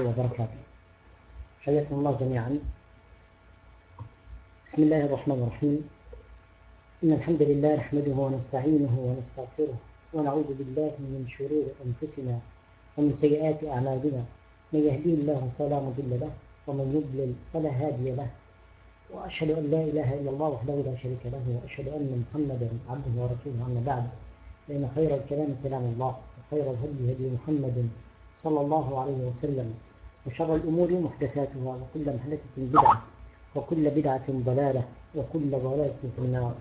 وبركاته. حياكم الله جميعا. بسم الله الرحمن الرحيم. إن الحمد لله نحمده ونستعينه ونستغفره ونعوذ بالله من شرور أنفسنا ومن سيئات أعمالنا. من يهديه الله فلا مضل له ومن يضلل فلا هادي له. وأشهد أن لا إله إلا الله وحده لا شريك له وأشهد أن محمدا عبده ورسوله أما بعد. فإن خير الكلام كلام الله وخير الهدي هدي محمد صلى الله عليه وسلم. وشر الأمور محدثاتها وكل محدثة بدعة وكل بدعة ضلالة وكل ضلالة في النار.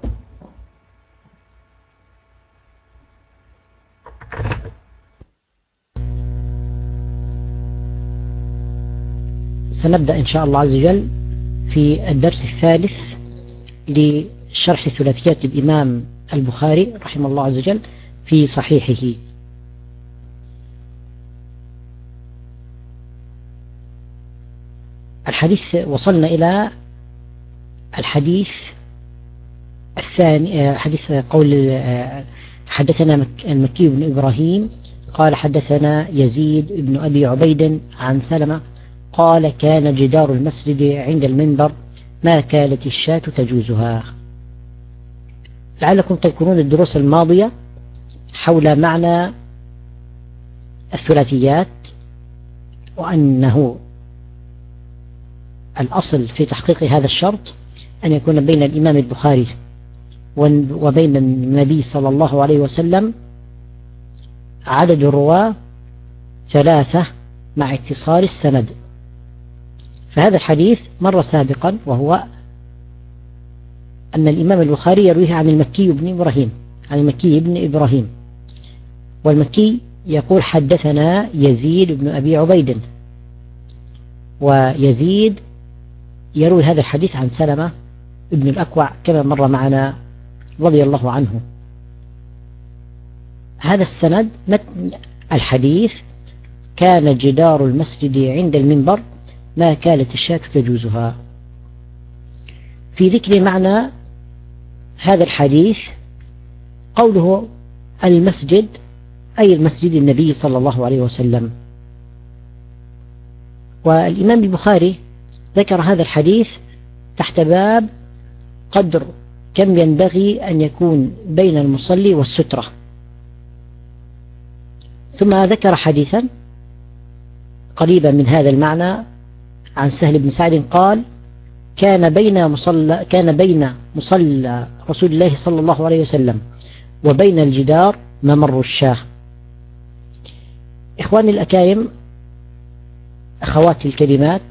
سنبدأ إن شاء الله عز وجل في الدرس الثالث لشرح ثلاثيات الإمام البخاري رحمه الله عز وجل في صحيحه. الحديث وصلنا إلى الحديث الثاني آه، حديث قول آه، حدثنا المكي بن إبراهيم قال حدثنا يزيد بن أبي عبيد عن سلمة قال كان جدار المسجد عند المنبر ما كانت الشاة تجوزها. لعلكم تذكرون الدروس الماضية حول معنى الثلاثيات وأنه الأصل في تحقيق هذا الشرط أن يكون بين الإمام البخاري وبين النبي صلى الله عليه وسلم عدد الرواة ثلاثة مع اتصال السند. فهذا الحديث مر سابقا وهو أن الإمام البخاري يرويه عن المكي بن إبراهيم عن المكي بن إبراهيم. والمكي يقول حدثنا يزيد بن أبي عبيد. ويزيد يروي هذا الحديث عن سلمة ابن الأكوع كما مر معنا رضي الله عنه. هذا السند متن الحديث كان جدار المسجد عند المنبر ما كانت الشاة تجوزها. في ذكر معنى هذا الحديث قوله المسجد أي المسجد النبي صلى الله عليه وسلم. والإمام البخاري ذكر هذا الحديث تحت باب قدر كم ينبغي أن يكون بين المصلي والسترة. ثم ذكر حديثا قريبا من هذا المعنى عن سهل بن سعد قال كان بين مصلى كان بين مصلى رسول الله صلى الله عليه وسلم وبين الجدار ممر الشاه. إخواني الأكايم أخواتي الكلمات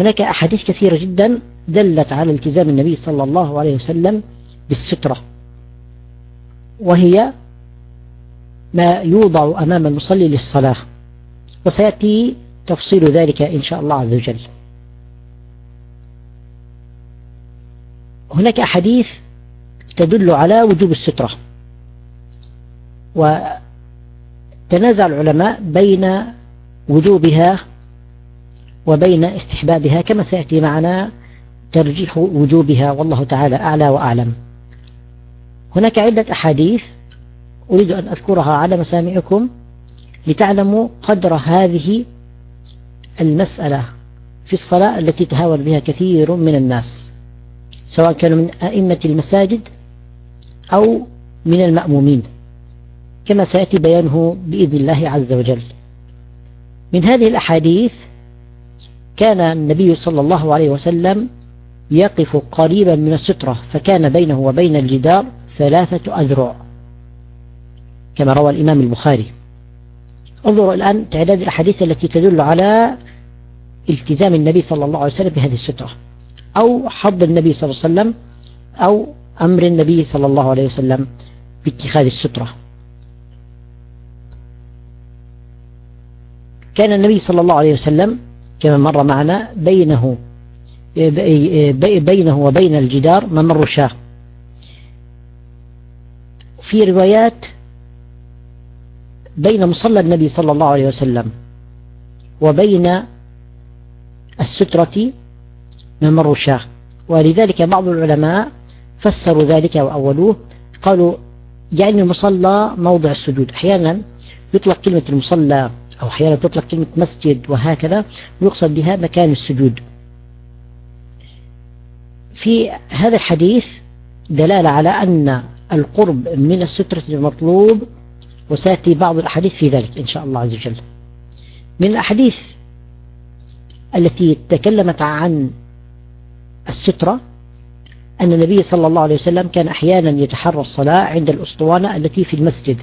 هناك أحاديث كثيرة جدا دلت على التزام النبي صلى الله عليه وسلم بالسترة وهي ما يوضع أمام المصلي للصلاة وسيأتي تفصيل ذلك إن شاء الله عز وجل. هناك أحاديث تدل على وجوب السترة وتنازع العلماء بين وجوبها وبين استحبابها كما سيأتي معنا ترجيح وجوبها والله تعالى أعلى وأعلم. هناك عدة أحاديث أريد أن أذكرها على مسامعكم لتعلموا قدر هذه المسألة في الصلاة التي تهاون بها كثير من الناس سواء كانوا من أئمة المساجد أو من المأمومين كما سيأتي بيانه بإذن الله عز وجل. من هذه الأحاديث كان النبي صلى الله عليه وسلم يقف قريبا من السترة فكان بينه وبين الجدار ثلاثة أذرع كما روى الإمام البخاري. انظروا الآن تعداد الأحاديث التي تدل على التزام النبي صلى الله عليه وسلم بهذه السترة أو حض النبي صلى الله عليه وسلم أو أمر النبي صلى الله عليه وسلم باتخاذ السترة. كان النبي صلى الله عليه وسلم كما مر معنا بينه بينه وبين الجدار ممر شاه في روايات بين مصلى النبي صلى الله عليه وسلم وبين السترة ممر شاه ولذلك بعض العلماء فسروا ذلك وأولوه. قالوا يعني المصلى موضع السجود. أحيانا يطلق كلمة المصلى أو أحيانا تطلق كلمة مسجد وهكذا يقصد بها مكان السجود. في هذا الحديث دلالة على أن القرب من السترة المطلوب وسيأتي بعض الأحاديث في ذلك إن شاء الله عز وجل. من الأحاديث التي تكلمت عن السترة أن النبي صلى الله عليه وسلم كان أحيانا يتحرى الصلاة عند الأسطوانة التي في المسجد.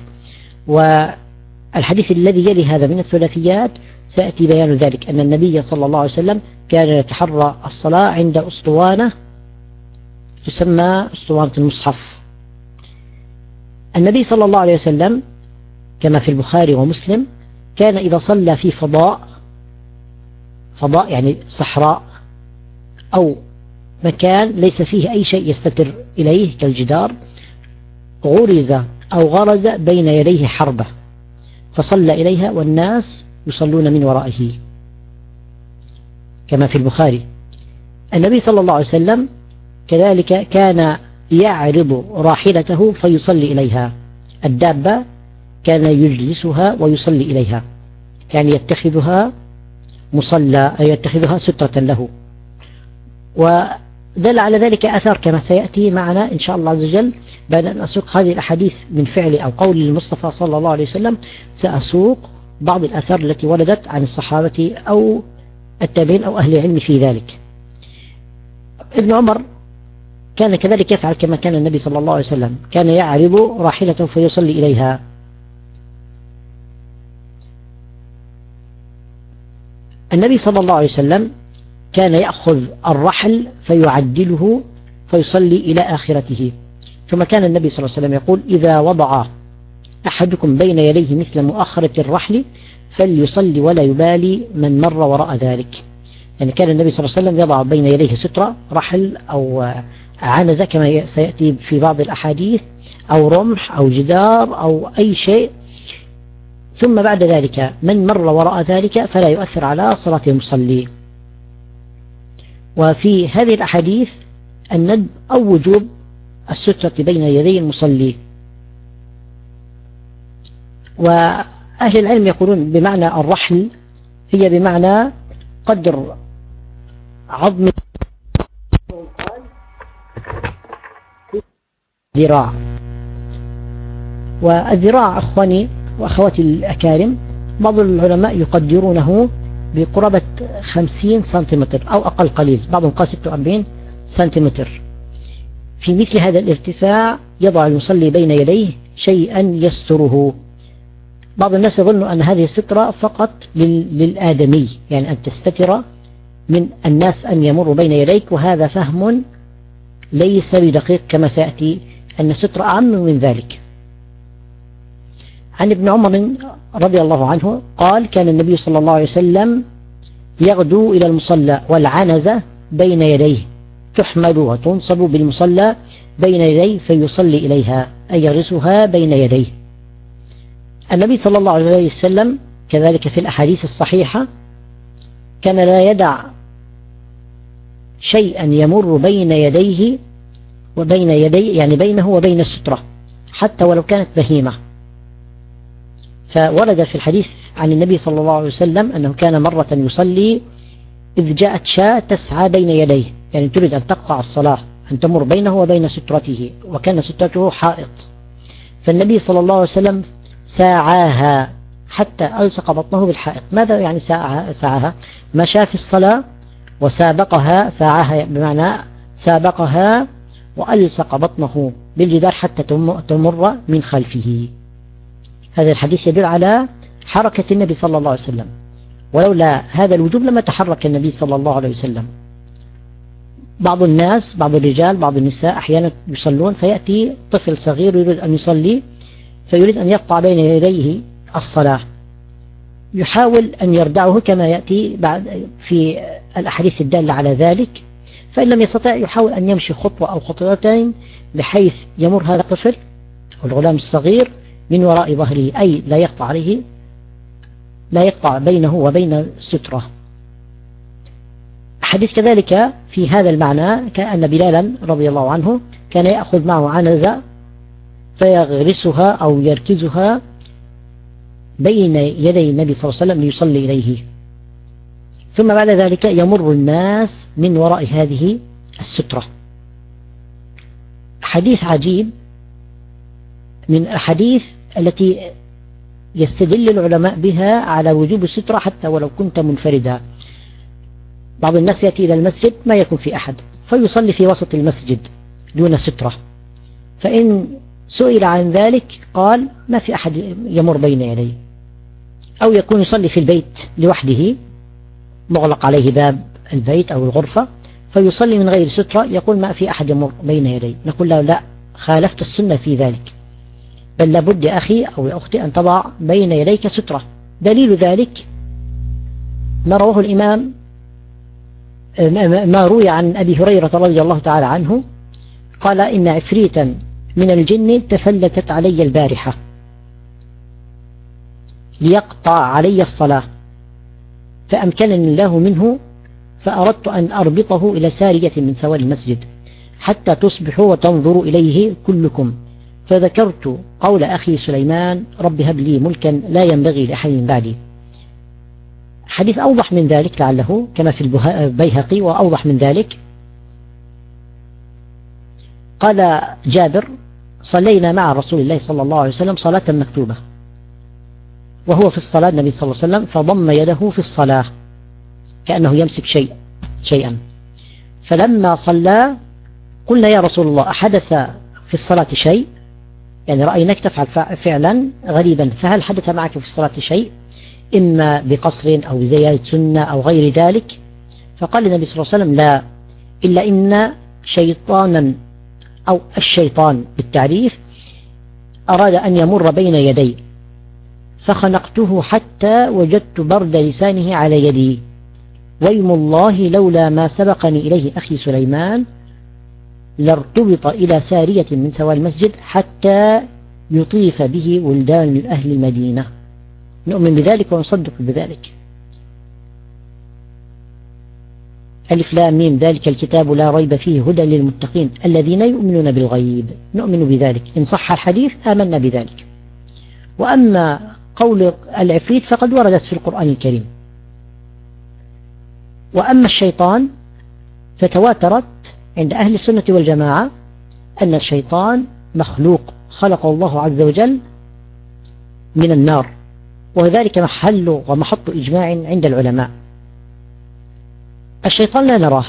والحديث الذي يلي هذا من الثلاثيات سيأتي بيان ذلك أن النبي صلى الله عليه وسلم كان يتحرى الصلاة عند أسطوانة تسمى أسطوانة المصحف. النبي صلى الله عليه وسلم كما في البخاري ومسلم كان إذا صلى في فضاء فضاء يعني صحراء أو مكان ليس فيه أي شيء يستتر إليه كالجدار غرز أو غرز بين يديه حربة. فصلى إليها والناس يصلون من ورائه. كما في البخاري. النبي صلى الله عليه وسلم كذلك كان يعرض راحلته فيصلي إليها. الدابة كان يجلسها ويصلي إليها. يعني يتخذها مصلى يتخذها سترة له. ودل على ذلك أثر كما سيأتي معنا إن شاء الله عز وجل بعد أن أسوق هذه الأحاديث من فعل أو قول المصطفى صلى الله عليه وسلم سأسوق بعض الأثار التي وردت عن الصحابة أو التابعين أو أهل العلم في ذلك. ابن عمر كان كذلك يفعل كما كان النبي صلى الله عليه وسلم كان يعرض راحلته فيصلي إليها. النبي صلى الله عليه وسلم كان يأخذ الرحل فيعدله فيصلي إلى آخرته. ثم كان النبي صلى الله عليه وسلم يقول إذا وضع أحدكم بين يديه مثل مؤخرة الرحل فليصلي ولا يبالي من مر وراء ذلك. يعني كان النبي صلى الله عليه وسلم يضع بين يديه سترة رحل أو عنزة كما سيأتي في بعض الأحاديث أو رمح أو جدار أو أي شيء. ثم بعد ذلك من مر وراء ذلك فلا يؤثر على صلاة المصلي. وفي هذه الأحاديث الند أو وجوب السترة بين يدي المصلي. وأهل العلم يقولون بمعنى الرحل هي بمعنى قدر عظم ذراع والذراع أخواني وأخواتي الأكارم بعض العلماء يقدرونه بقرابة 50 سنتيمتر أو أقل قليل. بعضهم قال 46 سنتيمتر. في مثل هذا الارتفاع يضع المصلي بين يديه شيئا يستره. بعض الناس يظن أن هذه السترة فقط للآدمي يعني أن تستتر من الناس أن يمر بين يديك وهذا فهم ليس بدقيق كما سيأتي أن السترة أعم من ذلك. عن ابن عمر رضي الله عنه قال كان النبي صلى الله عليه وسلم يغدو إلى المصلى والعنزة بين يديه تحمل وتنصب بالمصلى بين يديه فيصلي إليها أي يغرسها بين يديه. النبي صلى الله عليه وسلم كذلك في الأحاديث الصحيحة كان لا يدع شيئا يمر بين يديه وبين يدي يعني بينه وبين السترة حتى ولو كانت بهيمة. فورد في الحديث عن النبي صلى الله عليه وسلم أنه كان مرة يصلي إذ جاءت شاة تسعى بين يديه يعني تريد أن تقطع الصلاة أن تمر بينه وبين سترته وكان سترته حائط. فالنبي صلى الله عليه وسلم ساعاها حتى ألصق بطنه بالحائط. ماذا يعني ساعها, ساعها؟ مشى في الصلاة وسابقها ساعها بمعنى سابقها وألصق بطنه بالجدار حتى تمر من خلفه. هذا الحديث يدل على حركة النبي صلى الله عليه وسلم. ولولا هذا الوجوب لما تحرك النبي صلى الله عليه وسلم. بعض الناس بعض الرجال بعض النساء أحيانا يصلون فيأتي طفل صغير يريد أن يصلي فيريد أن يقطع بين يديه الصلاة. يحاول أن يردعه كما يأتي بعد في الأحاديث الدالة على ذلك. فإن لم يستطع يحاول أن يمشي خطوة أو خطوتين بحيث يمر هذا الطفل الغلام الصغير من وراء ظهره أي لا يقطع عليه لا يقطع بينه وبين السترة حديث كذلك في هذا المعنى كأن بلالا رضي الله عنه كان يأخذ معه عنزة فيغرسها أو يركزها بين يدي النبي صلى الله عليه وسلم ليصلي إليه. ثم بعد ذلك يمر الناس من وراء هذه السترة. حديث عجيب من الأحاديث التي يستدل العلماء بها على وجوب السترة حتى ولو كنت منفردا. بعض الناس يأتي إلى المسجد ما يكون في أحد فيصلي في وسط المسجد دون سترة. فإن سئل عن ذلك قال ما في أحد يمر بين يديه. أو يكون يصلي في البيت لوحده مغلق عليه باب البيت أو الغرفة فيصلي من غير سترة يقول ما في أحد يمر بين يدي نقول له لا خالفت السنة في ذلك. بل لابد يا أخي أو يا أختي أن تضع بين يديك سترة. دليل ذلك ما رواه الإمام ما روي عن أبي هريرة رضي الله تعالى عنه قال إن عفريتا من الجن تفلتت علي البارحة ليقطع علي الصلاة فأمكنني الله منه فأردت أن أربطه إلى سارية من سوار المسجد حتى تصبحوا وتنظروا إليه كلكم. فذكرت قول أخي سليمان رب هب لي ملكا لا ينبغي لأحد من بعدي. حديث أوضح من ذلك لعله كما في البيهقي وأوضح من ذلك. قال جابر صلينا مع رسول الله صلى الله عليه وسلم صلاة مكتوبة وهو في الصلاة النبي صلى الله عليه وسلم فضم يده في الصلاة كأنه يمسك شيء شيئا. فلما صلى قلنا يا رسول الله أحدث في الصلاة شيء؟ يعني رأيناك تفعل فعلا غريبا فهل حدث معك في الصلاة شيء؟ إما بقصر أو بزيادة سنة أو غير ذلك؟ فقال النبي صلى الله عليه وسلم لا إلا إن شيطانا أو الشيطان بالتعريف أراد أن يمر بين يدي فخنقته حتى وجدت برد لسانه على يدي. ويم الله لولا ما سبقني إليه أخي سليمان لارتبط إلى سارية من سوى المسجد حتى يطيف به ولدان أهل المدينة. نؤمن بذلك ونصدق بذلك. ألف لا ميم ذلك الكتاب لا ريب فيه هدى للمتقين الذين يؤمنون بالغيب. نؤمن بذلك. إن صح الحديث آمنا بذلك. وأما قول العفريت فقد وردت في القرآن الكريم. وأما الشيطان فتواترت عند أهل السنة والجماعة أن الشيطان مخلوق خلقه الله عز وجل من النار. وذلك محل ومحط إجماع عند العلماء. الشيطان لا نراه.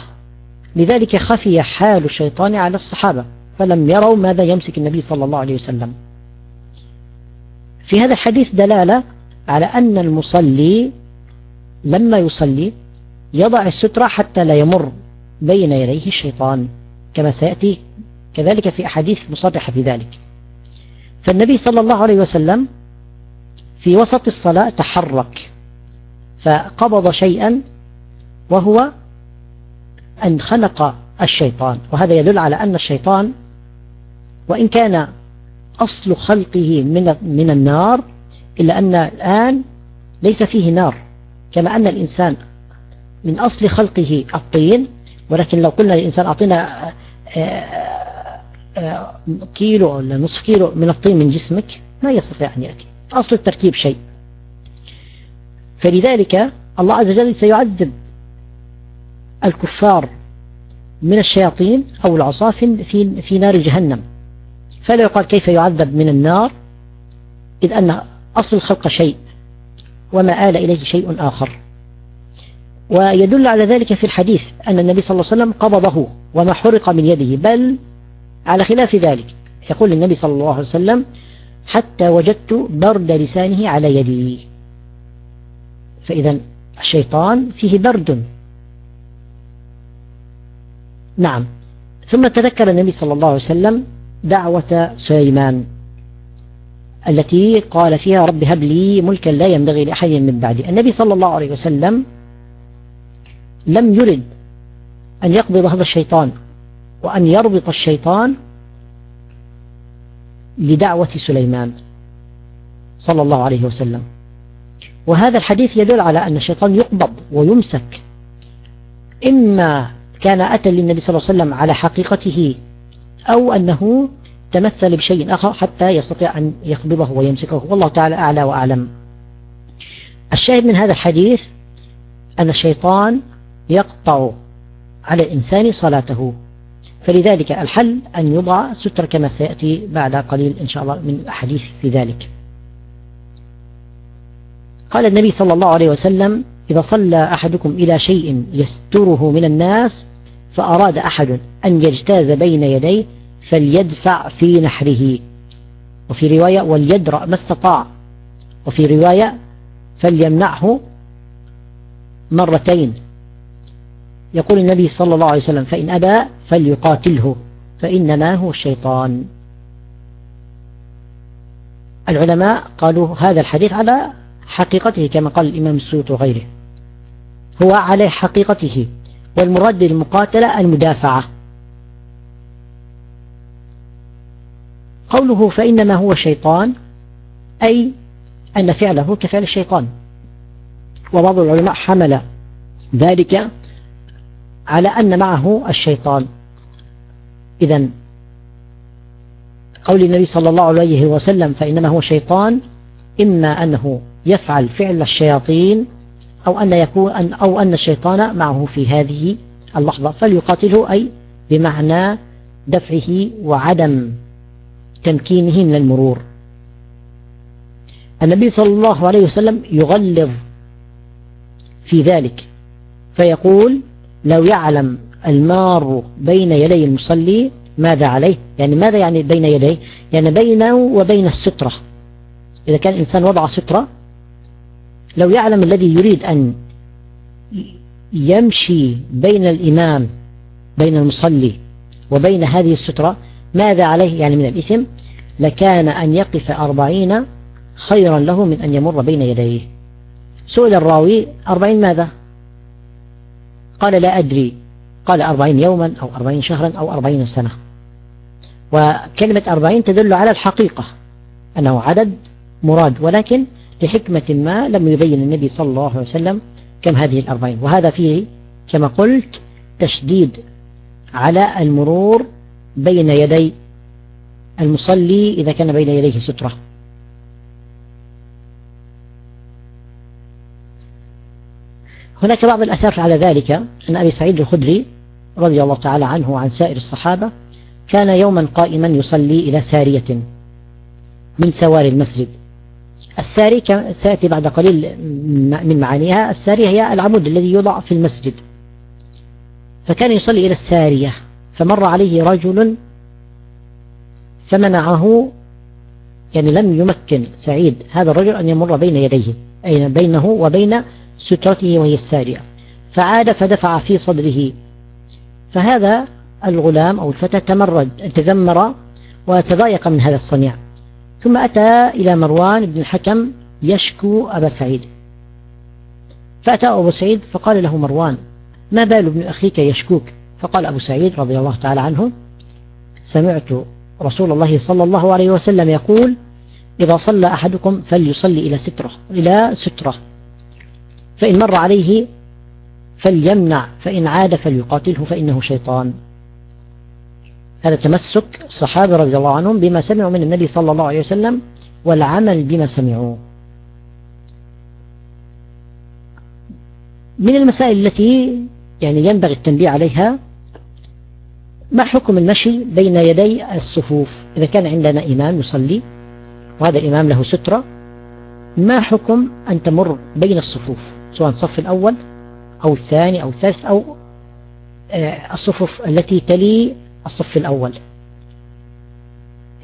لذلك خفي حال الشيطان على الصحابة فلم يروا ماذا يمسك النبي صلى الله عليه وسلم. في هذا الحديث دلالة على أن المصلي لما يصلي يضع السترة حتى لا يمر. بين يديه الشيطان كما سيأتي كذلك في أحاديث مصرحة في ذلك. فالنبي صلى الله عليه وسلم في وسط الصلاة تحرك فقبض شيئا وهو أن خنق الشيطان. وهذا يدل على أن الشيطان وإن كان أصل خلقه من من النار إلا أن الآن ليس فيه نار كما أن الإنسان من أصل خلقه الطين ولكن لو قلنا للإنسان أعطينا آه، آه، كيلو ولا نصف كيلو من الطين من جسمك ما يستطيع أن يأتي أصل التركيب شيء. فلذلك الله عز وجل سيعذب الكفار من الشياطين أو العصاف في في نار جهنم. فلا يقال كيف يعذب من النار إذ أن أصل الخلق شيء وما آل إليه شيء آخر. ويدل على ذلك في الحديث أن النبي صلى الله عليه وسلم قبضه وما حرق من يده بل على خلاف ذلك. يقول النبي صلى الله عليه وسلم حتى وجدت برد لسانه على يدي. فإذا الشيطان فيه برد. نعم. ثم تذكر النبي صلى الله عليه وسلم دعوة سليمان التي قال فيها رب هب لي ملكا لا ينبغي لأحد من بعدي. النبي صلى الله عليه وسلم لم يرد أن يقبض هذا الشيطان وأن يربط الشيطان لدعوة سليمان صلى الله عليه وسلم. وهذا الحديث يدل على أن الشيطان يقبض ويمسك. إما كان أتى للنبي صلى الله عليه وسلم على حقيقته أو أنه تمثل بشيء آخر حتى يستطيع أن يقبضه ويمسكه. والله تعالى أعلى وأعلم. الشاهد من هذا الحديث أن الشيطان يقطع على الإنسان صلاته. فلذلك الحل أن يضع ستر كما سيأتي بعد قليل إن شاء الله من الأحاديث في ذلك. قال النبي صلى الله عليه وسلم إذا صلى أحدكم إلى شيء يستره من الناس فأراد أحد أن يجتاز بين يديه فليدفع في نحره. وفي رواية وليدرأ ما استطاع. وفي رواية فليمنعه مرتين. يقول النبي صلى الله عليه وسلم فإن أبى فليقاتله فإنما هو الشيطان. العلماء قالوا هذا الحديث على حقيقته كما قال الإمام السيوط وغيره. هو على حقيقته والمراد للمقاتلة المدافعة. قوله فإنما هو شيطان أي أن فعله كفعل الشيطان. وبعض العلماء حمل ذلك على أن معه الشيطان. إذا قول النبي صلى الله عليه وسلم فإنما هو شيطان إما أنه يفعل فعل الشياطين أو أن يكون أن أو أن الشيطان معه في هذه اللحظة. فليقاتله أي بمعنى دفعه وعدم تمكينه من المرور. النبي صلى الله عليه وسلم يغلظ في ذلك فيقول لو يعلم المار بين يدي المصلي ماذا عليه؟ يعني ماذا يعني بين يديه؟ يعني بينه وبين السترة. إذا كان الإنسان وضع سترة لو يعلم الذي يريد أن يمشي بين الإمام بين المصلي وبين هذه السترة ماذا عليه؟ يعني من الإثم لكان أن يقف أربعين خيرا له من أن يمر بين يديه. سئل الراوي أربعين ماذا؟ قال لا أدري. قال أربعين يوما أو أربعين شهرا أو أربعين سنة. وكلمة أربعين تدل على الحقيقة أنه عدد مراد ولكن لحكمة ما لم يبين النبي صلى الله عليه وسلم كم هذه الأربعين. وهذا فيه كما قلت تشديد على المرور بين يدي المصلي إذا كان بين يديه سترة. هناك بعض الأثار على ذلك. أن أبي سعيد الخدري رضي الله تعالى عنه وعن سائر الصحابة كان يوما قائما يصلي إلى سارية من سواري المسجد. الساري سيأتي بعد قليل من معانيها. السارية هي العمود الذي يوضع في المسجد. فكان يصلي إلى السارية. فمر عليه رجل فمنعه يعني لم يمكن سعيد هذا الرجل أن يمر بين يديه أي بينه وبين سترته وهي السارية. فعاد فدفع في صدره. فهذا الغلام أو الفتى تمرد تذمر وتضايق من هذا الصنيع. ثم أتى إلى مروان بن الحكم يشكو أبا سعيد. فأتى أبو سعيد فقال له مروان ما بال ابن أخيك يشكوك؟ فقال أبو سعيد رضي الله تعالى عنه سمعت رسول الله صلى الله عليه وسلم يقول إذا صلى أحدكم فليصلي إلى سترة إلى سترة. فإن مر عليه فليمنع فإن عاد فليقاتله فإنه شيطان. هذا تمسك الصحابة رضي الله عنهم بما سمعوا من النبي صلى الله عليه وسلم والعمل بما سمعوا. من المسائل التي يعني ينبغي التنبيه عليها ما حكم المشي بين يدي الصفوف؟ إذا كان عندنا إمام يصلي وهذا الإمام له سترة ما حكم أن تمر بين الصفوف؟ سواء الصف الأول أو الثاني أو الثالث أو آه، الصفوف التي تلي الصف الأول.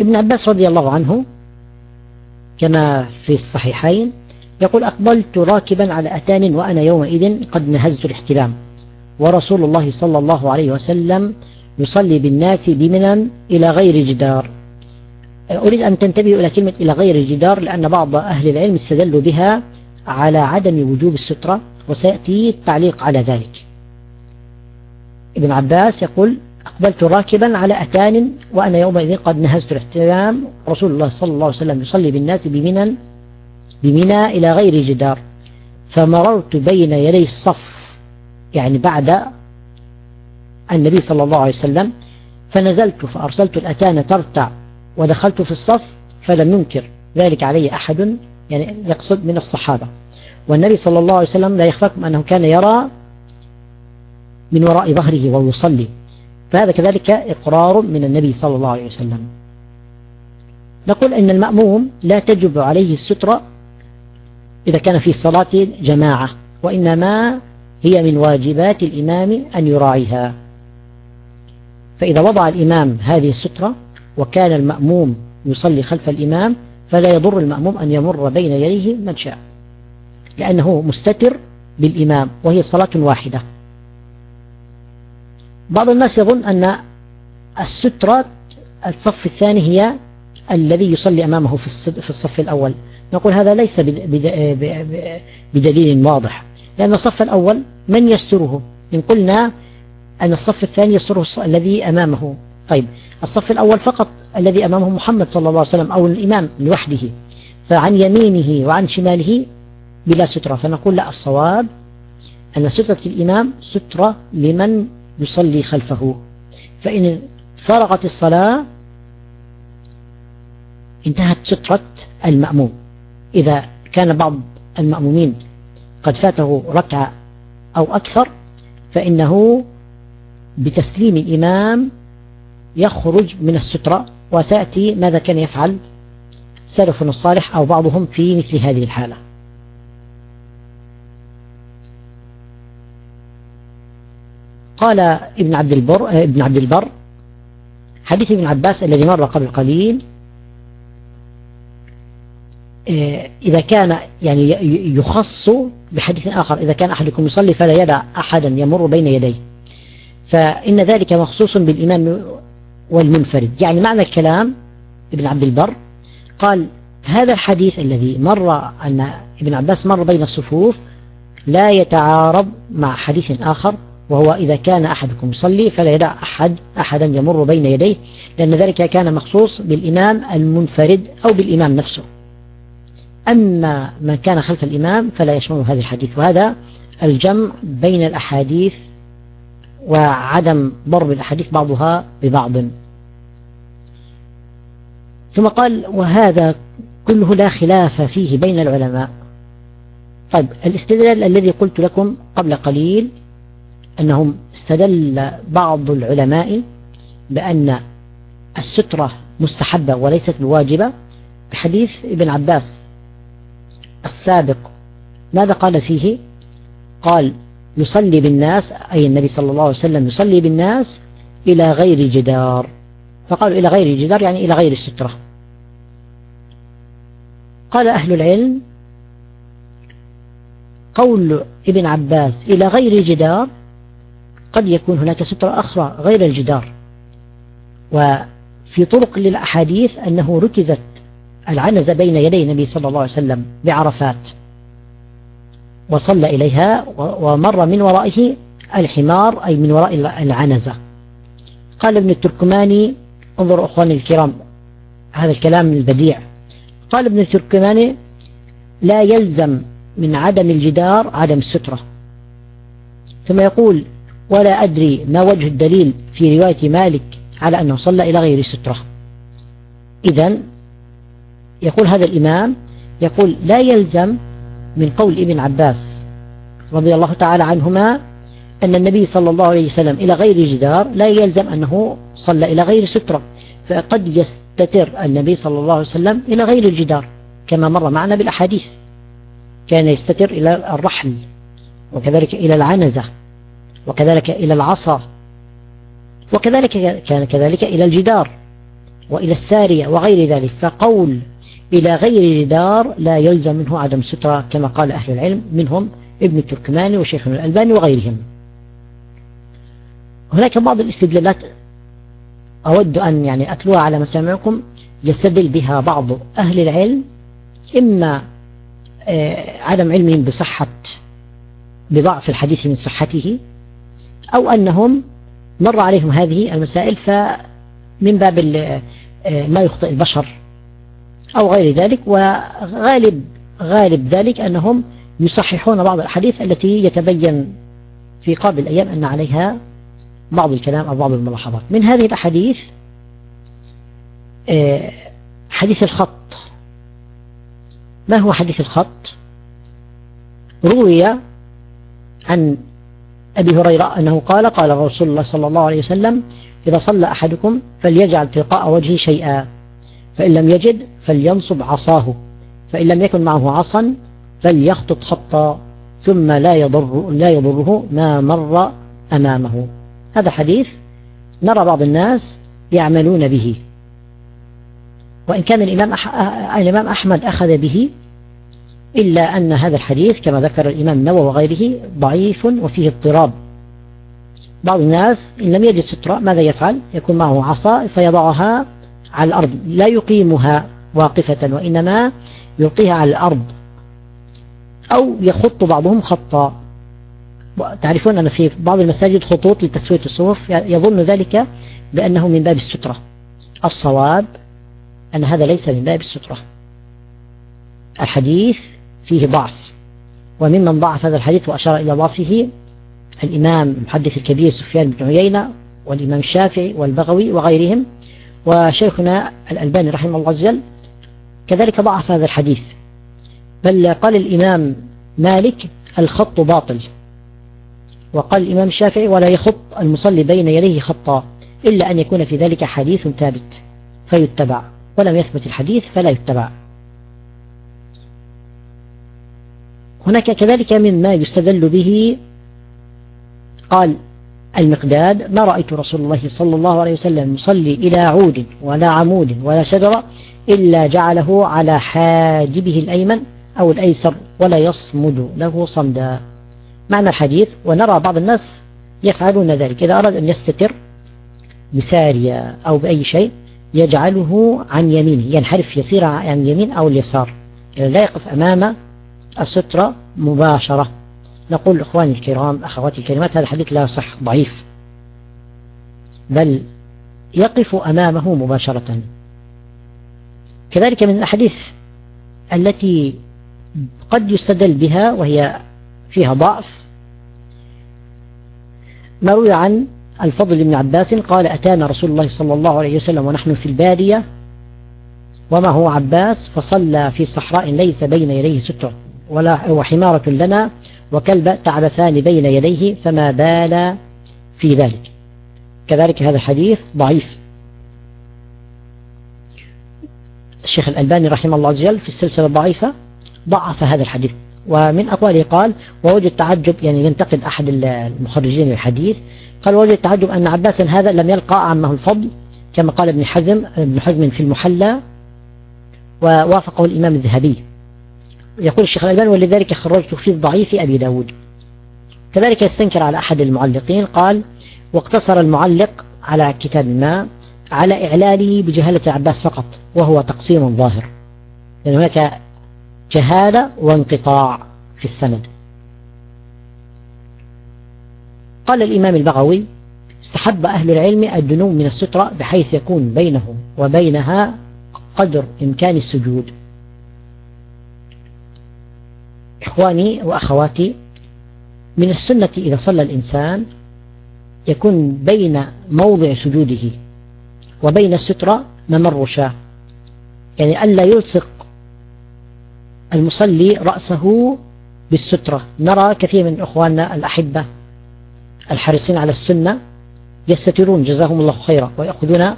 ابن عباس رضي الله عنه كما في الصحيحين يقول أقبلت راكبا على أتان وأنا يومئذ قد نهزت الاحتلام ورسول الله صلى الله عليه وسلم يصلي بالناس بمنا إلى غير جدار. أريد أن تنتبهوا إلى كلمة إلى غير جدار لأن بعض أهل العلم استدلوا بها على عدم وجوب السترة وسيأتي التعليق على ذلك. ابن عباس يقول أقبلت راكبا على أتان وأنا يومئذ قد نهزت الاحترام. رسول الله صلى الله عليه وسلم يصلي بالناس بمنى بمنى إلى غير جدار. فمررت بين يدي الصف يعني بعد النبي صلى الله عليه وسلم فنزلت فأرسلت الأتان ترتع ودخلت في الصف فلم ينكر. ذلك علي أحد. يعني يقصد من الصحابة. والنبي صلى الله عليه وسلم لا يخفاكم أنه كان يرى من وراء ظهره ويصلي. فهذا كذلك إقرار من النبي صلى الله عليه وسلم. نقول أن المأموم لا تجب عليه السترة إذا كان في صلاة جماعة وإنما هي من واجبات الإمام أن يراعيها. فإذا وضع الإمام هذه السترة وكان المأموم يصلي خلف الإمام فلا يضر المأموم أن يمر بين يديه من شاء لأنه مستتر بالإمام وهي صلاة واحدة. بعض الناس يظن أن السترة الصف الثاني هي الذي يصلي أمامه في الصف الأول. نقول هذا ليس بدليل واضح لأن الصف الأول من يستره؟ إن قلنا أن الصف الثاني يستره الذي أمامه. طيب الصف الأول فقط الذي أمامه محمد صلى الله عليه وسلم أو الإمام لوحده فعن يمينه وعن شماله بلا سترة فنقول لا الصواب أن سترة الإمام سترة لمن يصلي خلفه. فإن فرغت الصلاة انتهت سترة المأموم. إذا كان بعض المأمومين قد فاته ركعة أو أكثر فإنه بتسليم الإمام يخرج من السترة وسأتي ماذا كان يفعل؟ سلفنا الصالح أو بعضهم في مثل هذه الحالة. قال ابن عبد البر ابن عبد البر حديث ابن عباس الذي مر قبل قليل آه، إذا كان يعني يخص بحديث آخر إذا كان أحدكم يصلي فلا يدع أحدا يمر بين يديه فإن ذلك مخصوص بالإمام والمنفرد. يعني معنى الكلام ابن عبد البر قال هذا الحديث الذي مر أن ابن عباس مر بين الصفوف لا يتعارض مع حديث آخر وهو إذا كان أحدكم يصلي فلا يدع أحد أحدا يمر بين يديه لأن ذلك كان مخصوص بالإمام المنفرد أو بالإمام نفسه. أما من كان خلف الإمام فلا يشمل هذا الحديث وهذا الجمع بين الأحاديث وعدم ضرب الأحاديث بعضها ببعض. ثم قال وهذا كله لا خلاف فيه بين العلماء. طيب الاستدلال الذي قلت لكم قبل قليل أنهم استدل بعض العلماء بأن السترة مستحبة وليست بواجبة بحديث ابن عباس السابق. ماذا قال فيه؟ قال يصلي بالناس أي النبي صلى الله عليه وسلم يصلي بالناس إلى غير جدار. فقالوا إلى غير جدار يعني إلى غير السترة قال أهل العلم قول ابن عباس إلى غير جدار قد يكون هناك سترة أخرى غير الجدار. وفي طرق للأحاديث أنه ركزت العنزة بين يدي النبي صلى الله عليه وسلم بعرفات. وصلى إليها ومر من ورائه الحمار أي من وراء العنزة. قال ابن التركماني انظروا أخواني الكرام هذا الكلام البديع. قال ابن التركماني لا يلزم من عدم الجدار عدم السترة. ثم يقول ولا أدري ما وجه الدليل في رواية مالك على أنه صلى إلى غير سترة. إذا يقول هذا الإمام يقول لا يلزم من قول ابن عباس رضي الله تعالى عنهما أن النبي صلى الله عليه وسلم إلى غير جدار لا يلزم أنه صلى إلى غير سترة فقد يستتر النبي صلى الله عليه وسلم إلى غير الجدار كما مر معنا بالأحاديث. كان يستتر إلى الرحل وكذلك إلى العنزة وكذلك إلى العصا وكذلك كان كذلك إلى الجدار وإلى السارية وغير ذلك. فقول إلى غير جدار لا يلزم منه عدم سترة كما قال أهل العلم منهم ابن التركماني وشيخنا الألباني وغيرهم. هناك بعض الاستدلالات أود أن يعني أتلوها على مسامعكم يستدل بها بعض أهل العلم إما آه، عدم علمهم بصحة بضعف الحديث من صحته أو أنهم مر عليهم هذه المسائل فمن باب آه، ما يخطئ البشر. أو غير ذلك وغالب غالب ذلك أنهم يصححون بعض الأحاديث التي يتبين في قابل الأيام أن عليها بعض الكلام أو بعض الملاحظات. من هذه الأحاديث آه، حديث الخط. ما هو حديث الخط؟ روي عن أبي هريرة أنه قال قال رسول الله صلى الله عليه وسلم إذا صلى أحدكم فليجعل تلقاء وجهه شيئا. فإن لم يجد فلينصب عصاه فإن لم يكن معه عصا فليخطط خطا ثم لا يضر لا يضره ما مر أمامه. هذا حديث نرى بعض الناس يعملون به. وإن كان الإمام. الإمام أحمد أخذ به إلا أن هذا الحديث كما ذكر الإمام النووي وغيره ضعيف وفيه اضطراب. بعض الناس إن لم يجد سترة ماذا يفعل؟ يكون معه عصا فيضعها على الأرض لا يقيمها واقفة وإنما يلقيها على الأرض أو يخط بعضهم خطا. تعرفون أن في بعض المساجد خطوط لتسوية الصفوف يظن ذلك بأنه من باب السترة. الصواب أن هذا ليس من باب السترة. الحديث فيه ضعف وممن ضعف هذا الحديث وأشار إلى ضعفه الإمام المحدث الكبير سفيان بن عيينة والإمام الشافعي والبغوي وغيرهم. وشيخنا الألباني رحمه الله عز وجل كذلك ضعف هذا الحديث. بل قال الإمام مالك الخط باطل. وقال الإمام الشافعي ولا يخط المصلي بين يديه خطا إلا أن يكون في ذلك حديث ثابت فيتبع. ولم يثبت الحديث فلا يتبع. هناك كذلك مما يستدل به قال المقداد ما رأيت رسول الله صلى الله عليه وسلم يصلي إلى عود ولا عمود ولا شجرة إلا جعله على حاجبه الأيمن أو الأيسر ولا يصمد له صمدا. معنى الحديث ونرى بعض الناس يفعلون ذلك. إذا أراد أن يستتر بسارية أو بأي شيء يجعله عن يمينه ينحرف يسير عن اليمين أو اليسار. يعني لا يقف أمام السترة مباشرة. نقول إخواني الكرام أخواتي الكريمات هذا الحديث لا يصح ضعيف. بل يقف أمامه مباشرة. كذلك من الأحاديث التي قد يستدل بها وهي فيها ضعف. ما روي عن الفضل بن عباس قال أتانا رسول الله صلى الله عليه وسلم ونحن في البادية وما هو عباس؟ فصلى في صحراء ليس بين يديه ستر ولا وحمارة لنا. وكلب تعبثان بين يديه فما بال في ذلك. كذلك هذا الحديث ضعيف. الشيخ الألباني رحمه الله عز وجل في السلسلة الضعيفة ضعف هذا الحديث. ومن أقواله قال ووجد تعجب يعني ينتقد أحد المخرجين للحديث. قال وجد تعجب أن عباسا هذا لم يلقى عمه الفضل كما قال ابن حزم ابن حزم في المحلى ووافقه الإمام الذهبي. يقول الشيخ الألباني ولذلك خرجت في الضعيف أبي داود. كذلك يستنكر على أحد المعلقين قال واقتصر المعلق على كتاب ما على إعلاله بجهالة العباس فقط وهو تقصير ظاهر. لأن هناك جهالة وانقطاع في السند. قال الإمام البغوي استحب أهل العلم الدنو من السترة بحيث يكون بينه وبينها قدر إمكان السجود. إخواني وأخواتي من السنة إذا صلى الإنسان يكون بين موضع سجوده وبين السترة ممر شاة. يعني ألا يلصق المصلي رأسه بالسترة نرى كثير من إخواننا الأحبة الحريصين على السنة يستترون جزاهم الله خيرا ويأخذون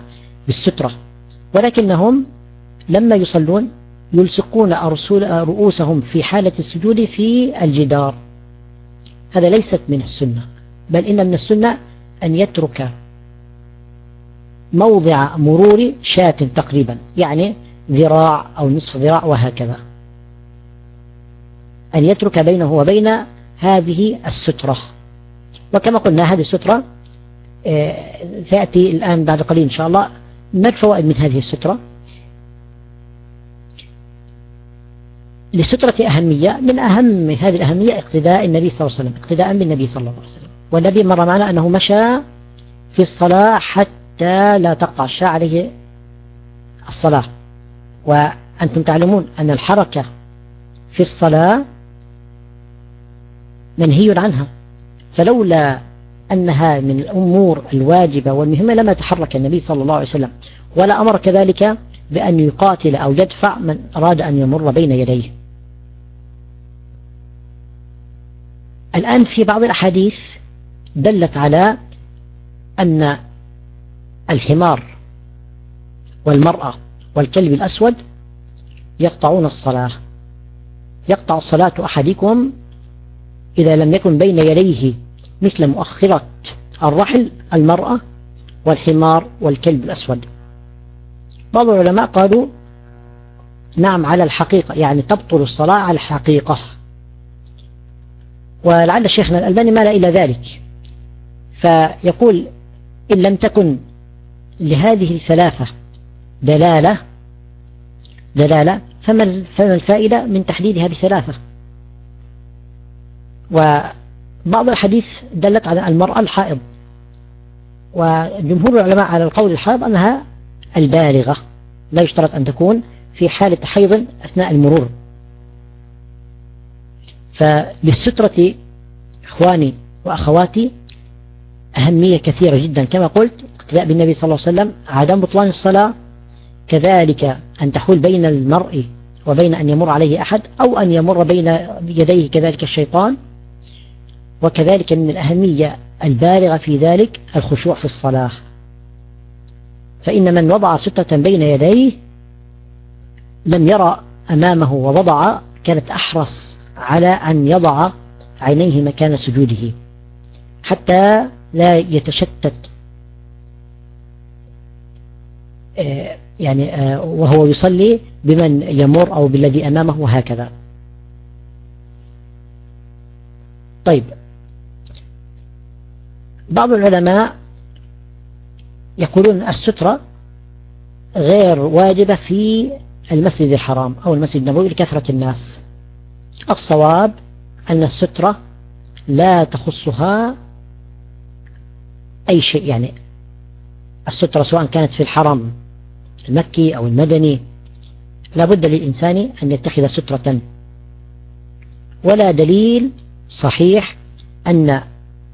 بالسترة ولكنهم لما يصلون يلصقون رؤوسهم في حالة السجود في الجدار. هذا ليست من السنة بل إن من السنة أن يترك موضع مرور شاة تقريبا يعني ذراع أو نصف ذراع وهكذا. أن يترك بينه وبين هذه السترة. وكما قلنا هذه السترة آه، سيأتي الآن بعد قليل إن شاء الله ما الفوائد من هذه السترة؟ للسترة أهمية من أهم هذه الأهمية اقتداء النبي صلى الله عليه وسلم اقتداء بالنبي صلى الله عليه وسلم. والنبي مر معنا أنه مشى في الصلاة حتى لا تقطع الشاة عليه الصلاة. وأنتم تعلمون أن الحركة في الصلاة منهي عنها. فلولا أنها من الأمور الواجبة والمهمة لما تحرك النبي صلى الله عليه وسلم ولا أمر كذلك بأن يقاتل أو يدفع من أراد أن يمر بين يديه. الآن في بعض الأحاديث دلت على أن الحمار والمرأة والكلب الأسود يقطعون الصلاة. يقطع الصلاة أحدكم إذا لم يكن بين يديه مثل مؤخرة الرحل المرأة والحمار والكلب الأسود. بعض العلماء قالوا نعم على الحقيقة يعني تبطل الصلاة على الحقيقة. ولعل شيخنا الألباني مال إلى ذلك. فيقول إن لم تكن لهذه الثلاثة دلالة دلالة فما الفائدة من تحديدها بثلاثة وبعض الحديث دلت على المرأة الحائض. وجمهور العلماء على القول الحائض أنها البالغة لا يشترط أن تكون في حالة حيض أثناء المرور. فللسترة إخواني وأخواتي أهمية كثيرة جدا. كما قلت اقتداء بالنبي صلى الله عليه وسلم عدم بطلان الصلاة كذلك أن تحول بين المرء وبين أن يمر عليه أحد أو أن يمر بين يديه كذلك الشيطان. وكذلك من الأهمية البالغة في ذلك الخشوع في الصلاة. فإن من وضع سترة بين يديه لم يرى أمامه ووضع كانت أحرص على أن يضع عينيه مكان سجوده حتى لا يتشتت. آه، يعني آه، وهو يصلي بمن يمر أو بالذي أمامه وهكذا. طيب بعض العلماء يقولون السترة غير واجبة في المسجد الحرام أو المسجد النبوي لكثرة الناس. الصواب أن السترة لا تخصها أي شيء يعني السترة سواء كانت في الحرم المكي أو المدني لا بد للإنسان أن يتخذ سترة. ولا دليل صحيح أن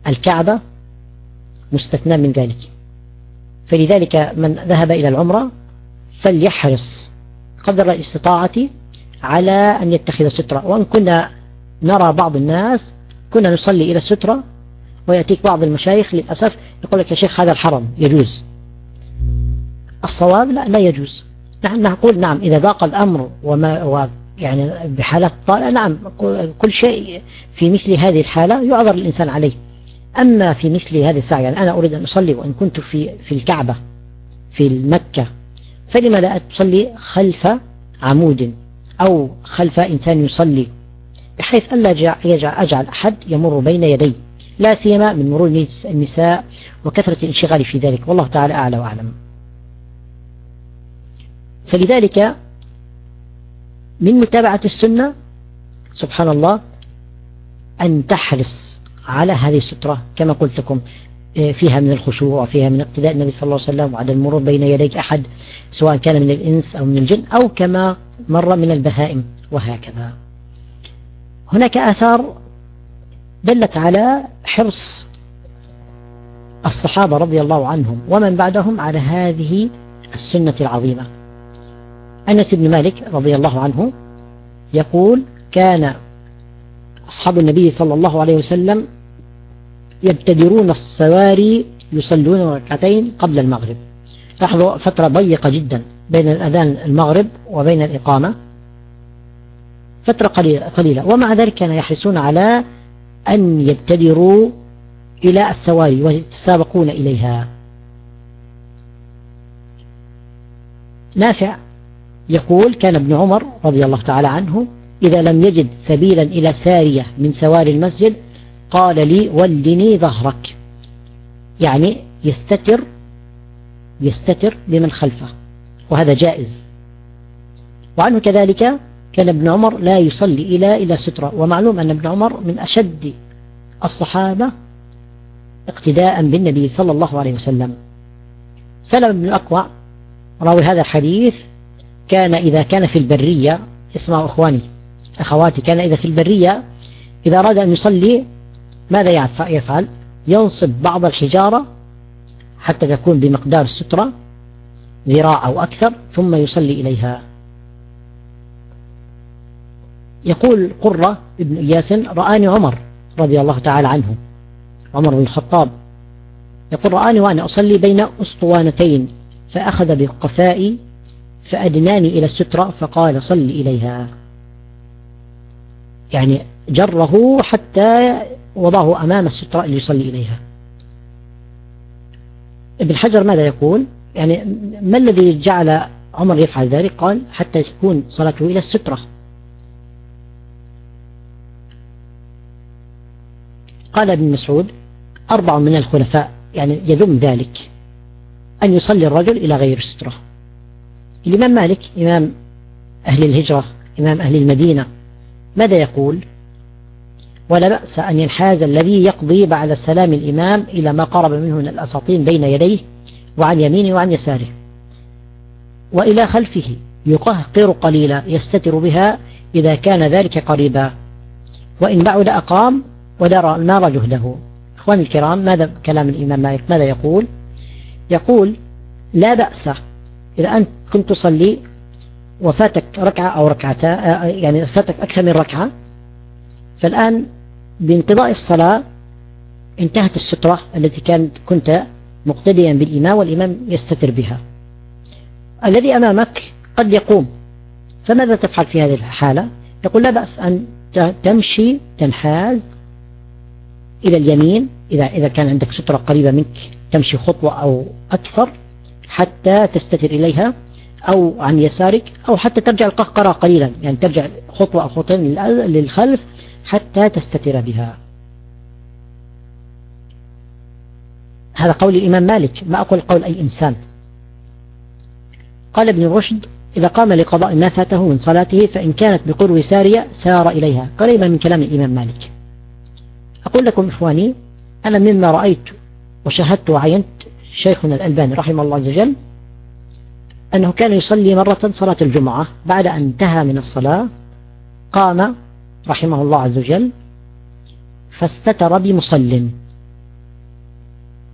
الكعبة مستثنى من ذلك. فلذلك من ذهب إلى العمرة فليحرص قدر الاستطاعة على أن يتخذ سترة. وأن كنا نرى بعض الناس كنا نصلي إلى السترة ويأتيك بعض المشايخ للأسف يقول لك يا شيخ هذا الحرم يجوز. الصواب لا لا يجوز. نحن نقول نعم إذا ضاق الأمر وما يعني بحالات طارئة نعم كل شيء في مثل هذه الحالة يعذر الإنسان عليه. أما في مثل هذه الساعة يعني أنا أريد أن أصلي وإن كنت في في الكعبة في المكة فلما لا أصلي خلف عمود أو خلف إنسان يصلي بحيث ألا يجعل أجعل أحد يمر بين يدي لا سيما من مرور النساء وكثرة الانشغال في ذلك. والله تعالى أعلى وأعلم. فلذلك من متابعة السنة سبحان الله أن تحرص على هذه السترة كما قلت لكم آه، فيها من الخشوع وفيها من اقتداء النبي صلى الله عليه وسلم وعدم المرور بين يديك أحد سواء كان من الإنس أو من الجن أو كما مر من البهائم وهكذا. هناك آثار دلت على حرص الصحابة رضي الله عنهم ومن بعدهم على هذه السنة العظيمة. أنس بن مالك رضي الله عنه يقول كان أصحاب النبي صلى الله عليه وسلم يبتدرون السواري يصلون ركعتين قبل المغرب. لاحظوا فترة ضيقة جدا بين الأذان المغرب وبين الإقامة. فترة قليلة, قليلة. ومع ذلك كانوا يحرصون على أن يبتدروا إلى السواري ويتسابقون إليها. نافع يقول كان ابن عمر رضي الله تعالى عنه إذا لم يجد سبيلا إلى سارية من سواري المسجد قال لي ولني ظهرك. يعني يستتر يستتر لمن خلفه وهذا جائز. وعنه كذلك كان ابن عمر لا يصلي إلى إلى سترة. ومعلوم أن ابن عمر من أشد الصحابة اقتداء بالنبي صلى الله عليه وسلم. سلم بن الأقوى راوي هذا الحديث كان إذا كان في البرية اسمعوا إخواني أخواتي كان إذا في البرية إذا أراد أن يصلي ماذا يفعل؟ ينصب بعض الحجارة حتى تكون بمقدار السترة ذراع أو أكثر ثم يصلي إليها. يقول قرة ابن إياس رآني عمر رضي الله تعالى عنه عمر بن الخطاب. يقول رآني وأنا أصلي بين أسطوانتين فأخذ بقفائي فأدناني إلى السترة فقال صل إليها. يعني جره حتى وضعه أمام السترة ليصلي إليها. ابن حجر ماذا يقول؟ يعني ما الذي جعل عمر يفعل ذلك؟ قال حتى تكون صلاته إلى السترة. قال ابن مسعود أربع من الخلفاء يعني يذم ذلك أن يصلي الرجل إلى غير السترة الإمام مالك إمام أهل الهجرة إمام أهل المدينة ماذا يقول؟ ولا بأس أن ينحاز الذي يقضي بعد سلام الإمام إلى ما قرب منه من الأساطين بين يديه وعن يمينه وعن يساره. وإلى خلفه يقهقر قليلا يستتر بها إذا كان ذلك قريبا. وإن بعد أقام ونار جهده. إخواني الكرام ماذا كلام الإمام مالك؟ ماذا يقول؟ يقول لا بأس إذا أنت كنت تصلي وفاتك ركعة أو ركعتان يعني فاتك أكثر من ركعة. فالآن بانقضاء الصلاة انتهت السترة التي كانت كنت مقتديا بالإمام والإمام يستتر بها. الذي أمامك قد يقوم. فماذا تفعل في هذه الحالة؟ يقول لا بأس أن تمشي تنحاز إلى اليمين. إذا إذا كان عندك سترة قريبة منك تمشي خطوة أو أكثر حتى تستتر إليها. أو عن يسارك أو حتى ترجع القهقرة قليلا. يعني ترجع خطوة أو خطوتين للخلف حتى تستتر بها. هذا قول الإمام مالك ما أقول قول أي إنسان. قال ابن رشد إذا قام لقضاء ما فاته من صلاته فإن كانت بقرب سارية سار إليها. قريبا من كلام الإمام مالك. أقول لكم إخواني أنا مما رأيت وشاهدت وعينت شيخنا الألباني رحمه الله عز وجل أنه كان يصلي مرة صلاة الجمعة بعد أن انتهى من الصلاة قام رحمه الله عز وجل فاستتر بمصل.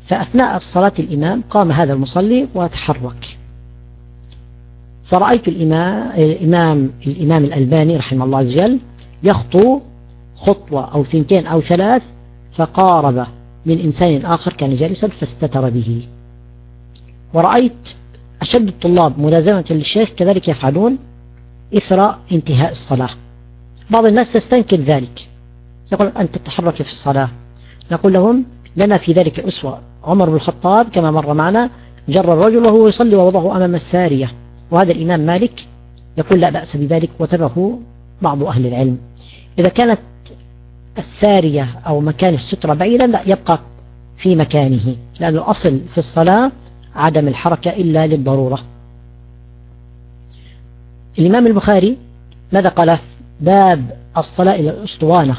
فأثناء الصلاة الإمام قام هذا المصلي وتحرك. فرأيت الإمام, الإمام, الإمام الألباني رحمه الله عز وجل يخطو خطوة أو ثنتين أو ثلاث فقارب من إنسان آخر كان جالسا فاستتر به. ورأيت أشد الطلاب ملازمة للشيخ كذلك يفعلون إثر انتهاء الصلاة. بعض الناس تستنكر ذلك. يقول أنت تتحرك في الصلاة. نقول لهم لنا في ذلك أسوة. عمر بن الخطاب كما مر معنا جر الرجل وهو يصلي ووضعه أمام السارية. وهذا الإمام مالك يقول لا بأس بذلك وتبه بعض أهل العلم. إذا كانت السارية أو مكان السترة بعيدا لا يبقى في مكانه. لأن الأصل في الصلاة عدم الحركة إلا للضرورة. الإمام البخاري ماذا قال؟ باب الصلاة إلى الأسطوانة.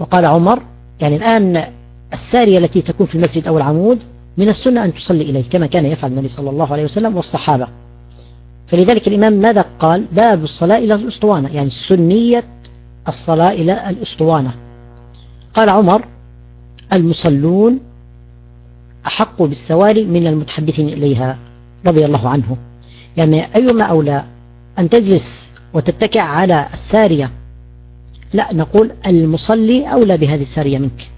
وقال عمر يعني الآن السارية التي تكون في المسجد أو العمود من السنة أن تصلي إليه كما كان يفعل النبي صلى الله عليه وسلم والصحابة. فلذلك الإمام ماذا قال؟ باب الصلاة إلى الأسطوانة يعني سنية الصلاة إلى الأسطوانة. قال عمر المصلون أحق بالسواري من المتحدثين إليها رضي الله عنه. يعني أيما أولى أن تجلس وتتكع على السارية لا نقول المصلي أولى بهذه السارية منك.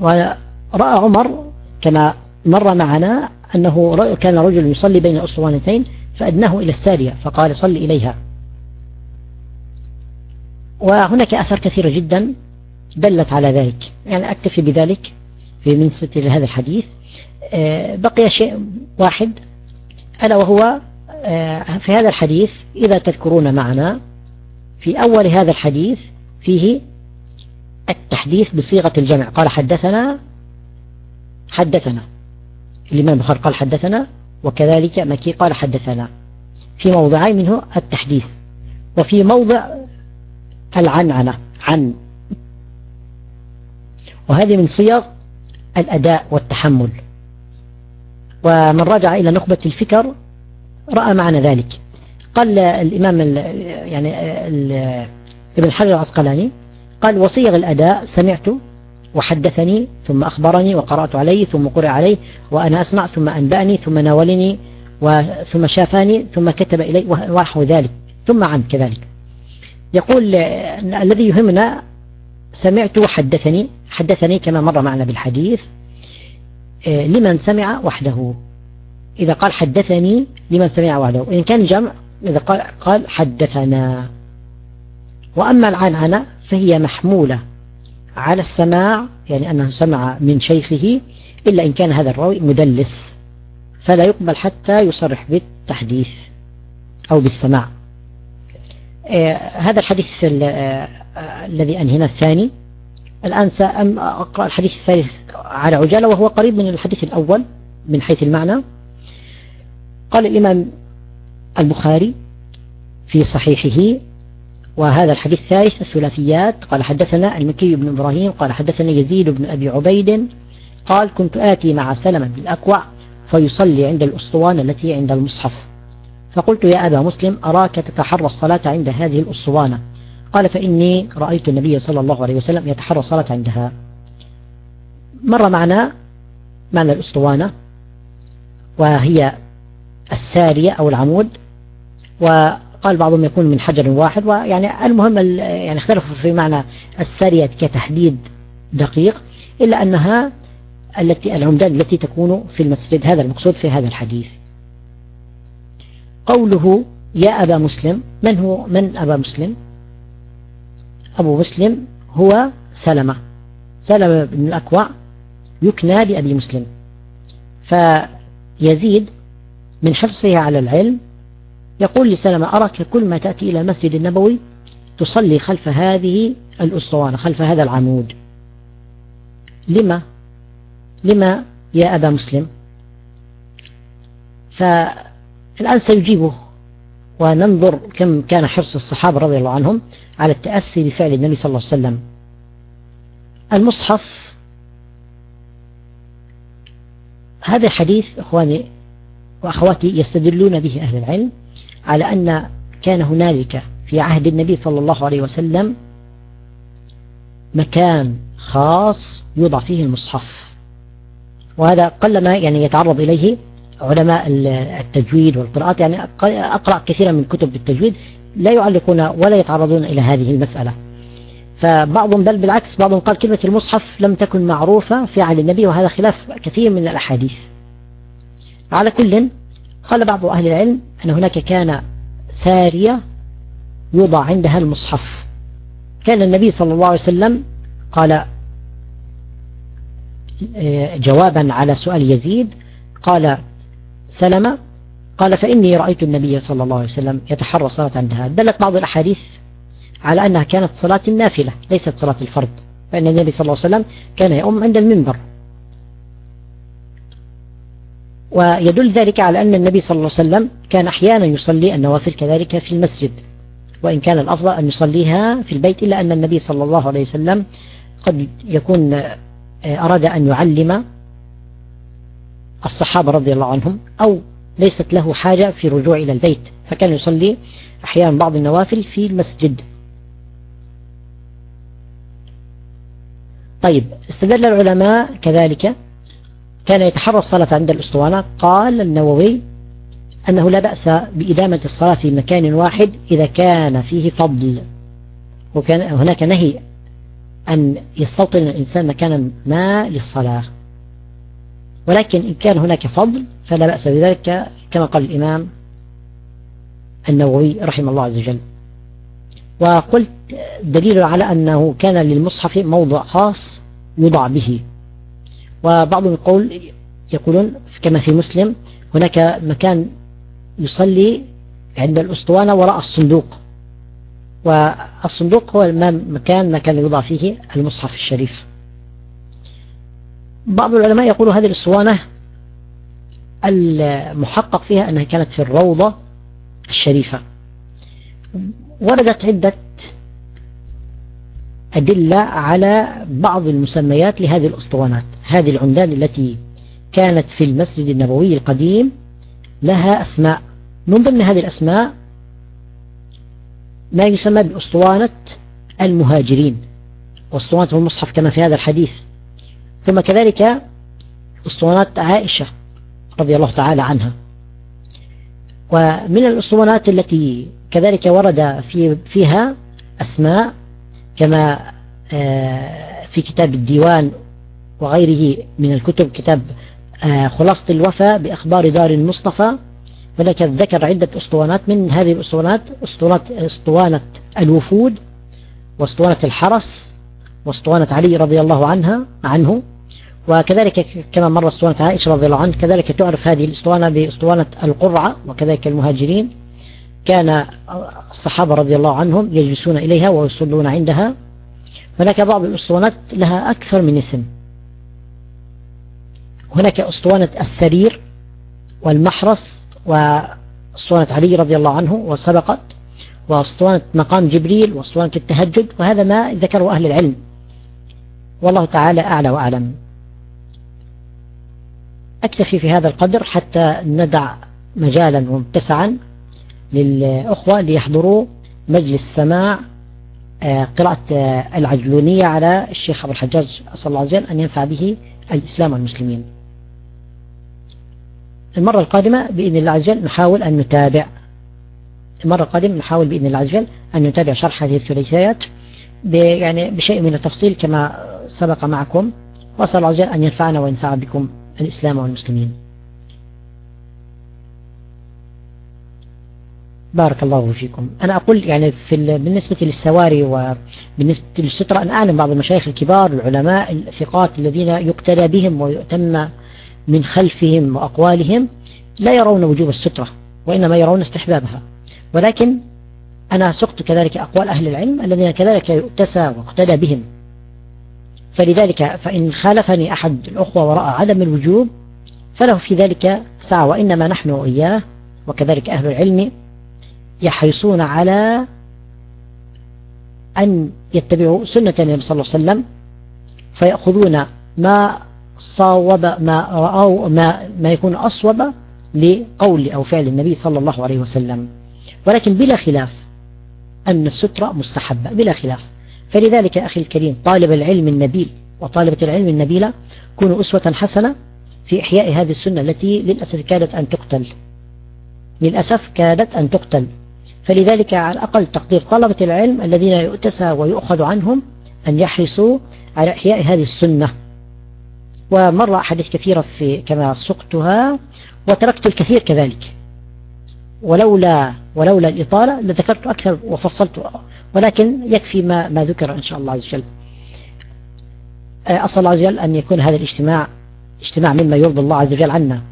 ورأى عمر كما مر معنا أنه كان رجل يصلي بين أسطوانتين فأدناه إلى السارية فقال صل إليها. وهناك أثر كثيرة جدا دلت على ذلك. يعني أكتفي بذلك. في بالنسبة لهذا الحديث. آه، بقي شيء واحد. ألا وهو آه، في هذا الحديث إذا تذكرون معنا في أول هذا الحديث فيه التحديث بصيغة الجمع. قال حدثنا حدثنا. الإمام البخاري قال حدثنا وكذلك مكي قال حدثنا. في موضعين منه التحديث وفي موضع العنعنة عن. وهذه من صيغ الأداء والتحمل. ومن رجع إلى نخبة الفكر رأى معنى ذلك. قال الإمام ال يعني ابن حجر العسقلاني قال وصيغ الأداء سمعت وحدثني ثم أخبرني وقرأت عليه ثم قرأ عليه وأنا أسمع ثم أنبأني ثم ناولني ثم شافاني ثم كتب إلي ونحو ذلك ثم عن كذلك. يقول الذي يهمنا سمعت وحدثني حدثني كما مر معنا بالحديث آه، لمن سمع وحده. إذا قال حدثني لمن سمع وحده. إن كان جمع إذا قال, قال حدثنا. وأما العنعنة فهي محمولة على السماع يعني أنه سمع من شيخه إلا إن كان هذا الراوي مدلس فلا يقبل حتى يصرح بالتحديث أو بالسماع. هذا الحديث آه الذي أنهينا الثاني. الآن سأقرأ الحديث الثالث على عجالة وهو قريب من الحديث الأول من حيث المعنى. قال الإمام البخاري في صحيحه وهذا الحديث الثالث الثلاثيات. قال حدثنا المكي بن إبراهيم قال حدثنا يزيد بن أبي عبيد قال كنت آتي مع سلمة بالأكوع فيصلي عند الأسطوانة التي عند المصحف. فقلت يا أبا مسلم أراك تتحرى الصلاة عند هذه الأسطوانة؟ قال فإني رأيت النبي صلى الله عليه وسلم يتحرى الصلاة عندها. مر معنا معنى الأسطوانة وهي السارية أو العمود وقال بعضهم يكون من حجر واحد ويعني المهم يعني اختلفوا في معنى السارية كتحديد دقيق إلا أنها التي العمدان التي تكون في المسجد هذا المقصود في هذا الحديث. قوله يا أبا مسلم من هو من أبا مسلم؟ أبو مسلم هو سلمة. سلمة بن الأكوع يكنى بأبي مسلم. فيزيد من حرصه على العلم يقول لسلمة أراك كل ما تأتي إلى المسجد النبوي تصلي خلف هذه الأسطوانة خلف هذا العمود. لما؟ لما يا أبا مسلم؟ فالآن سيجيبه وننظر كم كان حرص الصحابة رضي الله عنهم على التأسي بفعل النبي صلى الله عليه وسلم. المصحف هذا الحديث إخواني وأخواتي يستدلون به أهل العلم على أن كان هنالك في عهد النبي صلى الله عليه وسلم مكان خاص يوضع فيه المصحف. وهذا قلما يعني يتعرض إليه علماء التجويد والقراءات يعني أقرأ كثيرا من كتب التجويد لا يعلقون ولا يتعرضون إلى هذه المسألة. فبعضهم بل بالعكس بعضهم قال كلمة المصحف لم تكن معروفة في عهد النبي وهذا خلاف كثير من الأحاديث. على كل قال بعض أهل العلم أن هناك كان سارية يوضع عندها المصحف. كان النبي صلى الله عليه وسلم قال آه، جوابا على سؤال يزيد قال سلم قال فإني رأيت النبي صلى الله عليه وسلم يتحرى الصلاة عندها دلت بعض الأحاديث على أنها كانت صلاة النافلة ليست صلاة الفرض. فإن النبي صلى الله عليه وسلم كان يؤم عند المنبر. ويدل ذلك على أن النبي صلى الله عليه وسلم كان أحيانا يصلي النوافل كذلك في المسجد. وإن كان الأفضل أن يصليها في البيت إلا أن النبي صلى الله عليه وسلم قد يكون آه، أراد أن يعلم الصحابة رضي الله عنهم أو ليست له حاجة في الرجوع إلى البيت. فكان يصلي أحيانا بعض النوافل في المسجد. طيب استدل العلماء كذلك كان يتحرى الصلاة عند الأسطوانة. قال النووي أنه لا بأس بإدامة الصلاة في مكان واحد إذا كان فيه فضل وكان هناك نهي أن يستوطن الإنسان مكانا ما للصلاة. ولكن إن كان هناك فضل فلا بأس بذلك كما قال الإمام النووي رحمه الله عز وجل. وقلت دليل على أنه كان للمصحف موضع خاص يوضع به. وبعضهم يقول يقولون كما في مسلم هناك مكان يصلي عند الأسطوانة وراء الصندوق. والصندوق هو المكان ما كان يوضع فيه المصحف الشريف. بعض العلماء يقول هذه الأسطوانة المحقق فيها أنها كانت في الروضة الشريفة. وردت عدة أدلة على بعض المسميات لهذه الأسطوانات. هذه العمدان التي كانت في المسجد النبوي القديم لها أسماء. من ضمن هذه الأسماء ما يسمى بأسطوانة المهاجرين. وأسطوانة المصحف كما في هذا الحديث. ثم كذلك أسطوانات عائشة رضي الله تعالى عنها. ومن الأسطوانات التي كذلك ورد في فيها أسماء كما آه، في كتاب الديوان وغيره من الكتب كتاب آه، خلاصة الوفاء بأخبار دار المصطفى ولكن ذكر عدة أسطوانات من هذه الأسطوانات أسطوانة, أسطوانة الوفود وأسطوانة الحرس وأسطوانة علي رضي الله عنها عنه. وكذلك كما مر أسطوانة عائشة رضي الله عنها كذلك تعرف هذه الأسطوانة بأسطوانة القرعة وكذلك المهاجرين. كان الصحابة رضي الله عنهم يجلسون إليها ويصلون عندها. هناك بعض الأسطوانات لها أكثر من اسم. هناك أسطوانة السرير والمحرس وأسطوانة علي رضي الله عنه وسبقت وأسطوانة مقام جبريل وأسطوانة التهجد وهذا ما ذكره أهل العلم. والله تعالى أعلى وأعلم. أكتفي في هذا القدر حتى ندع مجالا متسعا للأخوة ليحضروا مجلس سماع آه، قراءة آه، العجلونية على الشيخ أبو الحجاج أسأل الله عز وجل أن ينفع به الإسلام والمسلمين. المرة القادمة بإذن الله عز وجل نحاول أن نتابع. المرة القادمة نحاول بإذن الله عز وجل أن نتابع شرح هذه الثلاثيات يعني بشيء من التفصيل كما سبق معكم. وأسأل الله عز وجل أن ينفعنا وينفع بكم. الإسلام والمسلمين. بارك الله فيكم. أنا أقول يعني في بالنسبة للسواري وبالنسبة للسترة أنا أعلم بعض المشايخ الكبار العلماء الثقات الذين يقتدى بهم ويؤتم من خلفهم وأقوالهم لا يرون وجوب السترة وإنما يرون استحبابها. ولكن أنا سقت كذلك أقوال أهل العلم الذين كذلك يؤتسى واقتدى بهم. فلذلك فإن خالفني أحد الأخوة وراء عدم الوجوب فله في ذلك سعة وإنما نحن وإياه وكذلك أهل العلم يحرصون على أن يتبعوا سنة النبي صلى الله عليه وسلم فيأخذون ما صاوب ما رأوا ما, ما يكون أصوب لقول أو فعل النبي صلى الله عليه وسلم. ولكن بلا خلاف أن السترة مستحبة بلا خلاف. فلذلك أخي الكريم طالب العلم النبيل وطالبة العلم النبيلة كونوا أسوة حسنة في إحياء هذه السنة التي للأسف كادت أن تقتل. للأسف كادت أن تقتل. فلذلك على أقل تقدير طلبة العلم الذين يؤتسى ويؤخذ عنهم أن يحرصوا على إحياء هذه السنة. ومر أحاديث كثيرة في كما سقتها وتركت الكثير كذلك. ولولا ولولا الإطالة لذكرت أكثر وفصلت ولكن يكفي ما ما ذكر إن شاء الله عز وجل. أسأل الله عز وجل أن يكون هذا الاجتماع اجتماع مما يرضي الله عز وجل عنا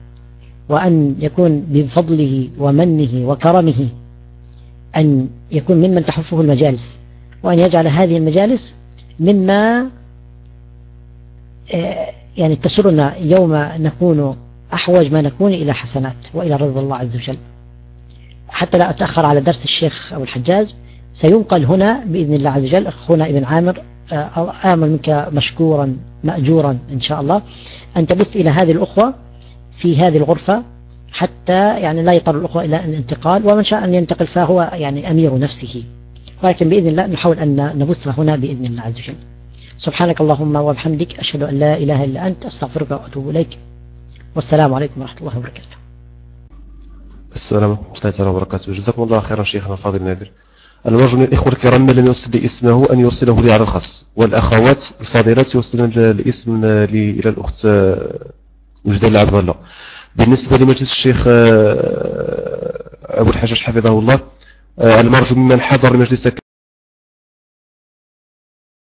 وأن يكون بفضله ومنه وكرمه أن يكون ممن تحفه المجالس وأن يجعل هذه المجالس مما آه، يعني تسرنا يوم نكون أحوج ما نكون إلى حسنات وإلى رضا الله عز وجل. حتى لا أتأخر على درس الشيخ أبو الحجاج سينقل هنا بإذن الله عز وجل. أخونا ابن عامر آه، آمل منك مشكورا مأجورا إن شاء الله. أن تبث إلى هذه الأخوة في هذه الغرفة حتى يعني لا يضطر الأخوة إلى الانتقال ومن شاء أن ينتقل فهو يعني أمير نفسه. ولكن بإذن الله نحاول أن نبث هنا بإذن الله عز وجل. سبحانك اللهم وبحمدك أشهد أن لا إله إلا أنت أستغفرك وأتوب إليك. والسلام عليكم ورحمة الله وبركاته. السلام ورحمة الله. وبركاته جزاكم الله خيرا شيخنا الفاضل نادر. المرجو من الإخوة الكرام من لم يوصل لي اسمه أن يوصله لي على الخاص والأخوات الفاضلات يوصلن الاسم إلى الأخت وجدان عبد الله. بالنسبة لمجلس الشيخ آه، أبو الحجاج حفظه الله آه، المرجو ممن حضر مجلس